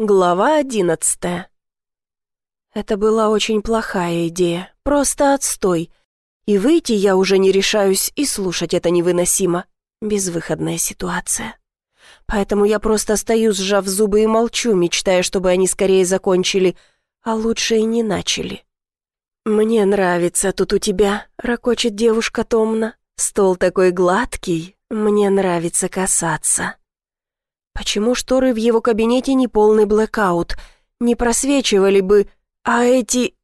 Глава одиннадцатая. Это была очень плохая идея, просто отстой. И выйти я уже не решаюсь, и слушать это невыносимо. Безвыходная ситуация. Поэтому я просто стою, сжав зубы и молчу, мечтая, чтобы они скорее закончили, а лучше и не начали. «Мне нравится тут у тебя», — ракочет девушка томно. «Стол такой гладкий, мне нравится касаться». Почему шторы в его кабинете не полный блэкаут? Не просвечивали бы, а эти...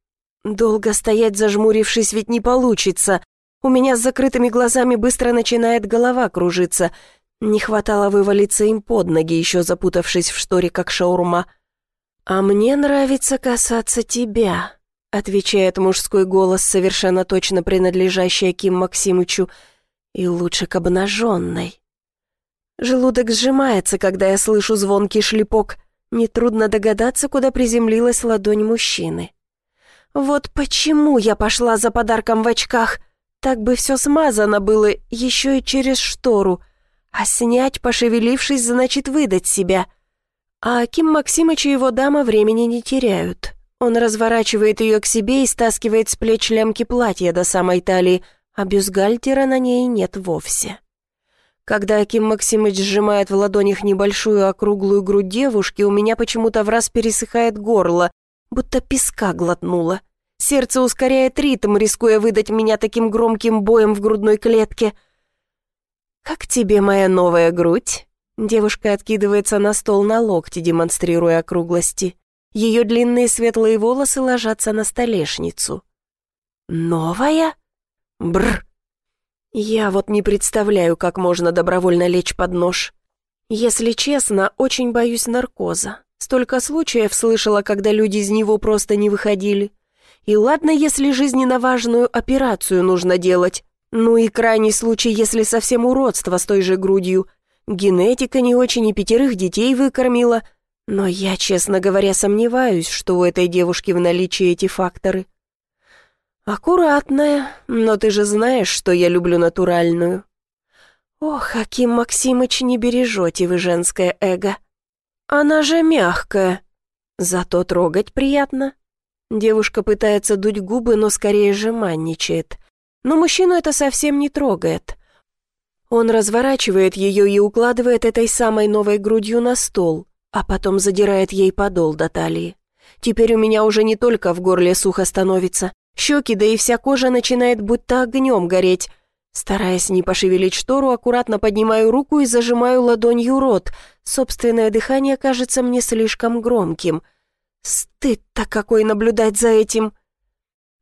Долго стоять зажмурившись ведь не получится. У меня с закрытыми глазами быстро начинает голова кружиться. Не хватало вывалиться им под ноги, еще запутавшись в шторе, как шаурма. «А мне нравится касаться тебя», — отвечает мужской голос, совершенно точно принадлежащий Аким Максимычу, «и лучше к обнаженной». Желудок сжимается, когда я слышу звонкий шлепок. Нетрудно догадаться, куда приземлилась ладонь мужчины. Вот почему я пошла за подарком в очках. Так бы все смазано было, еще и через штору. А снять, пошевелившись, значит выдать себя. А Аким Максимыч и его дама времени не теряют. Он разворачивает ее к себе и стаскивает с плеч лямки платья до самой талии, а бюстгальтера на ней нет вовсе. Когда Аким Максимыч сжимает в ладонях небольшую округлую грудь девушки, у меня почему-то в раз пересыхает горло, будто песка глотнула. Сердце ускоряет ритм, рискуя выдать меня таким громким боем в грудной клетке. «Как тебе моя новая грудь?» Девушка откидывается на стол на локти, демонстрируя округлости. Ее длинные светлые волосы ложатся на столешницу. «Новая?» Бр. Я вот не представляю, как можно добровольно лечь под нож. Если честно, очень боюсь наркоза. Столько случаев слышала, когда люди из него просто не выходили. И ладно, если жизненно важную операцию нужно делать. Ну и крайний случай, если совсем уродство с той же грудью. Генетика не очень и пятерых детей выкормила. Но я, честно говоря, сомневаюсь, что у этой девушки в наличии эти факторы. «Аккуратная, но ты же знаешь, что я люблю натуральную». «Ох, Аким Максимыч, не бережете вы женское эго. Она же мягкая, зато трогать приятно». Девушка пытается дуть губы, но скорее жеманничает. Но мужчину это совсем не трогает. Он разворачивает ее и укладывает этой самой новой грудью на стол, а потом задирает ей подол до талии. Теперь у меня уже не только в горле сухо становится, Щеки, да и вся кожа начинает будто огнем гореть. Стараясь не пошевелить штору, аккуратно поднимаю руку и зажимаю ладонью рот. Собственное дыхание кажется мне слишком громким. Стыд-то какой наблюдать за этим.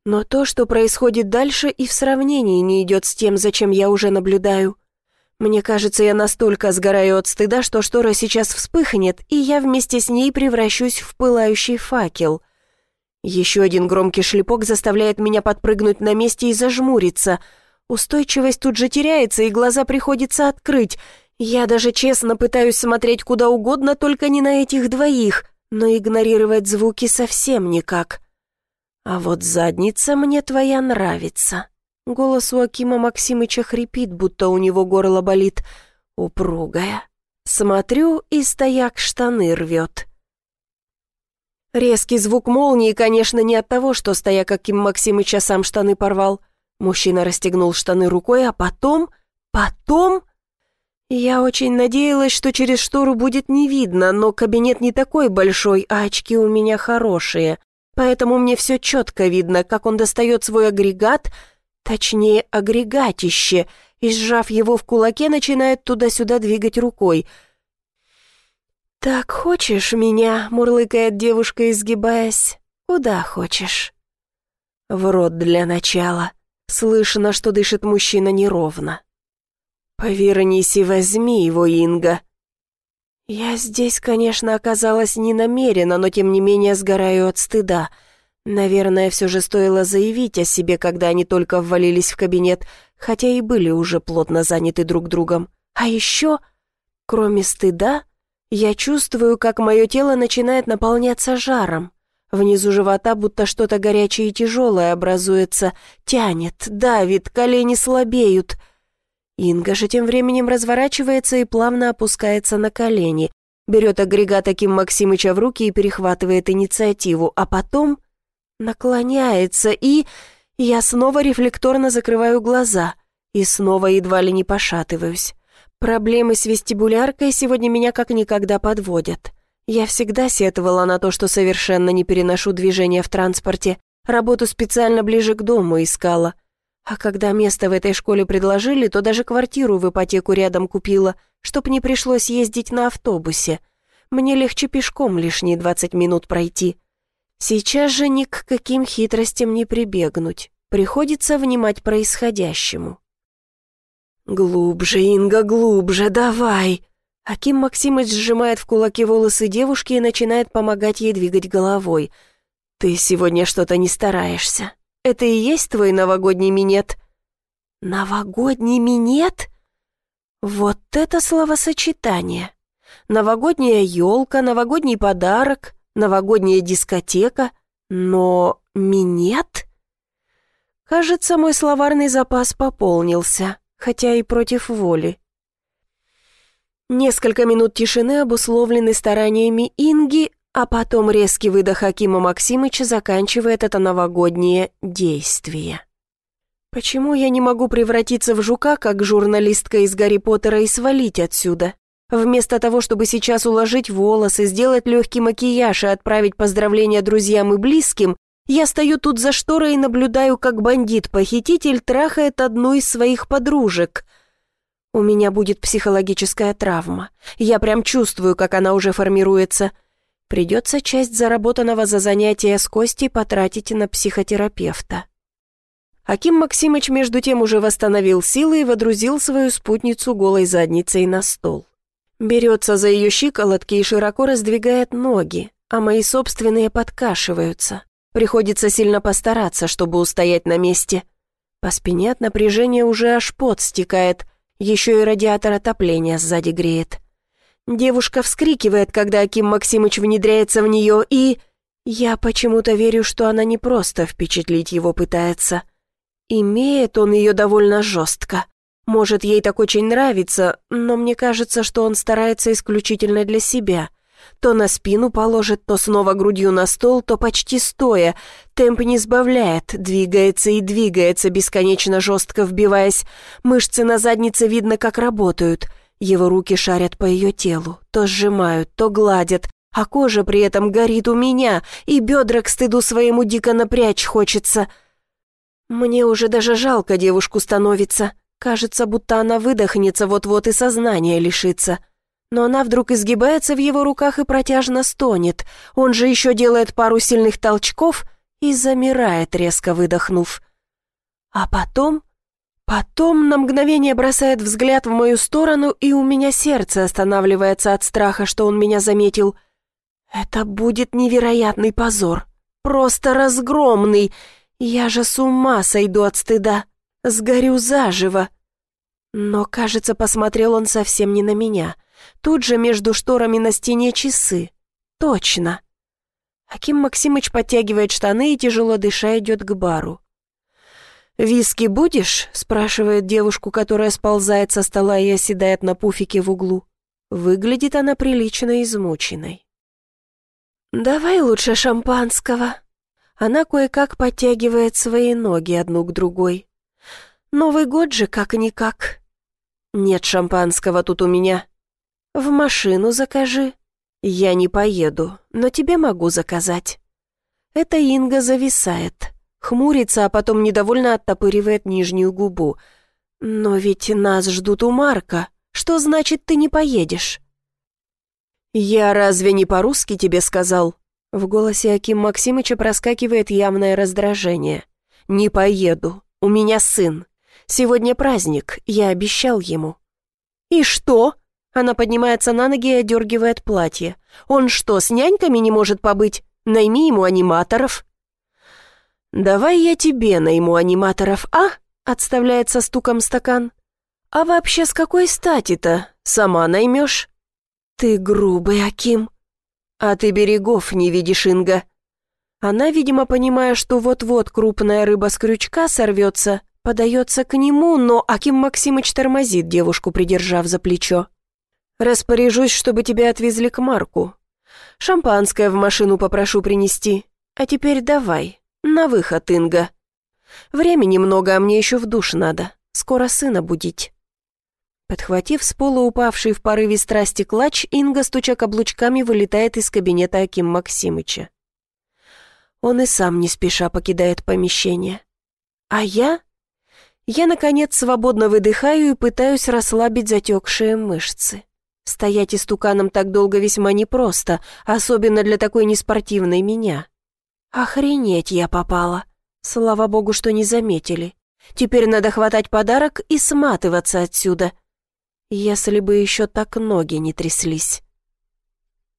Но то, что происходит дальше, и в сравнении не идет с тем, зачем я уже наблюдаю. Мне кажется, я настолько сгораю от стыда, что штора сейчас вспыхнет, и я вместе с ней превращусь в пылающий факел — еще один громкий шлепок заставляет меня подпрыгнуть на месте и зажмуриться. Устойчивость тут же теряется, и глаза приходится открыть. Я даже честно пытаюсь смотреть куда угодно, только не на этих двоих, но игнорировать звуки совсем никак. А вот задница мне твоя нравится. Голос у Акима Максимыча хрипит, будто у него горло болит. Упругая. Смотрю, и стояк штаны рвет. Резкий звук молнии, конечно, не от того, что, стоя каким Максимыча сам штаны порвал. Мужчина расстегнул штаны рукой, а потом... Потом... Я очень надеялась, что через штору будет не видно, но кабинет не такой большой, а очки у меня хорошие. Поэтому мне все четко видно, как он достает свой агрегат, точнее, агрегатище, и, сжав его в кулаке, начинает туда-сюда двигать рукой — «Так хочешь меня?» — мурлыкает девушка, изгибаясь. «Куда хочешь?» В рот для начала. Слышно, что дышит мужчина неровно. «Повернись и возьми его, Инга». Я здесь, конечно, оказалась не намеренно, но тем не менее сгораю от стыда. Наверное, все же стоило заявить о себе, когда они только ввалились в кабинет, хотя и были уже плотно заняты друг другом. А еще, кроме стыда, я чувствую, как мое тело начинает наполняться жаром. Внизу живота будто что-то горячее и тяжелое образуется, тянет, давит, колени слабеют. Инга же тем временем разворачивается и плавно опускается на колени. берет агрегат Аким Максимыча в руки и перехватывает инициативу, а потом наклоняется и... Я снова рефлекторно закрываю глаза и снова едва ли не пошатываюсь. Проблемы с вестибуляркой сегодня меня как никогда подводят. Я всегда сетовала на то, что совершенно не переношу движения в транспорте, работу специально ближе к дому искала. А когда место в этой школе предложили, то даже квартиру в ипотеку рядом купила, чтоб не пришлось ездить на автобусе. Мне легче пешком лишние 20 минут пройти. Сейчас же ни к каким хитростям не прибегнуть. Приходится внимать происходящему. «Глубже, Инга, глубже, давай!» Аким Максимыч сжимает в кулаки волосы девушки и начинает помогать ей двигать головой. «Ты сегодня что-то не стараешься. Это и есть твой новогодний минет?» «Новогодний минет?» Вот это словосочетание. Новогодняя елка, новогодний подарок, новогодняя дискотека, но минет? Кажется, мой словарный запас пополнился, хотя и против воли. Несколько минут тишины обусловлены стараниями Инги, а потом резкий выдох Акима Максимыча заканчивает это новогоднее действие. Почему я не могу превратиться в жука, как журналистка из Гарри Поттера, и свалить отсюда? Вместо того, чтобы сейчас уложить волосы, сделать легкий макияж и отправить поздравления друзьям и близким, я стою тут за шторой и наблюдаю, как бандит-похититель трахает одну из своих подружек. У меня будет психологическая травма. Я прям чувствую, как она уже формируется. Придется часть заработанного за занятия с Костей потратить на психотерапевта. Аким Максимыч между тем уже восстановил силы и водрузил свою спутницу голой задницей на стол. Берется за ее щиколотки и широко раздвигает ноги, а мои собственные подкашиваются. Приходится сильно постараться, чтобы устоять на месте. По спине от напряжения уже аж пот стекает, еще и радиатор отопления сзади греет. Девушка вскрикивает, когда Аким Максимыч внедряется в нее, и... Я почему-то верю, что она не просто впечатлить его пытается. Имеет он ее довольно жестко. Может, ей так очень нравится, но мне кажется, что он старается исключительно для себя. То на спину положит, то снова грудью на стол, то почти стоя. Темп не сбавляет, двигается и двигается, бесконечно жестко вбиваясь. Мышцы на заднице видно, как работают. Его руки шарят по ее телу, то сжимают, то гладят, а кожа при этом горит у меня, и бедра к стыду своему дико напрячь хочется. Мне уже даже жалко девушку становится. Кажется, будто она выдохнется вот-вот и сознание лишится. Но она вдруг изгибается в его руках и протяжно стонет. Он же еще делает пару сильных толчков и замирает, резко выдохнув. А потом... Потом на мгновение бросает взгляд в мою сторону, и у меня сердце останавливается от страха, что он меня заметил. Это будет невероятный позор. Просто разгромный. Я же с ума сойду от стыда. Сгорю заживо. Но, кажется, посмотрел он совсем не на меня. Тут же между шторами на стене часы. Точно. Аким Максимыч подтягивает штаны и, тяжело дыша, идет к бару. «Виски будешь?» — спрашивает девушку, которая сползает со стола и оседает на пуфике в углу. Выглядит она прилично измученной. «Давай лучше шампанского». Она кое-как подтягивает свои ноги одну к другой. Новый год же как-никак. Нет шампанского тут у меня. В машину закажи. Я не поеду, но тебе могу заказать. Это Инга зависает, хмурится, а потом недовольно оттопыривает нижнюю губу. Но ведь нас ждут у Марка. Что значит, ты не поедешь? «Я разве не по-русски тебе сказал?» В голосе Аким Максимыча проскакивает явное раздражение. «Не поеду. У меня сын. Сегодня праздник, я обещал ему». «И что?» Она поднимается на ноги и одергивает платье. «Он что, с няньками не может побыть? Найми ему аниматоров». «Давай я тебе найму аниматоров, а?» Отставляет со стуком стакан. «А вообще с какой стати-то? Сама наймешь?» «Ты грубый, Аким». «А ты берегов не видишь, Инга». Она, видимо, понимая, что вот-вот крупная рыба с крючка сорвется, Подается к нему, но Аким Максимыч тормозит девушку, придержав за плечо. Распоряжусь, чтобы тебя отвезли к Марку. Шампанское в машину попрошу принести. А теперь давай, на выход, Инга. Времени много, а мне еще в душ надо. Скоро сына будить». Подхватив с пола упавший в порыве страсти клатч, Инга, стуча каблучками, вылетает из кабинета Аким Максимыча. Он и сам не спеша покидает помещение. А я? Я, наконец, свободно выдыхаю и пытаюсь расслабить затекшие мышцы. Стоять истуканом так долго весьма непросто, особенно для такой неспортивной меня. Охренеть я попала. Слава богу, что не заметили. Теперь надо хватать подарок и сматываться отсюда. Если бы еще так ноги не тряслись.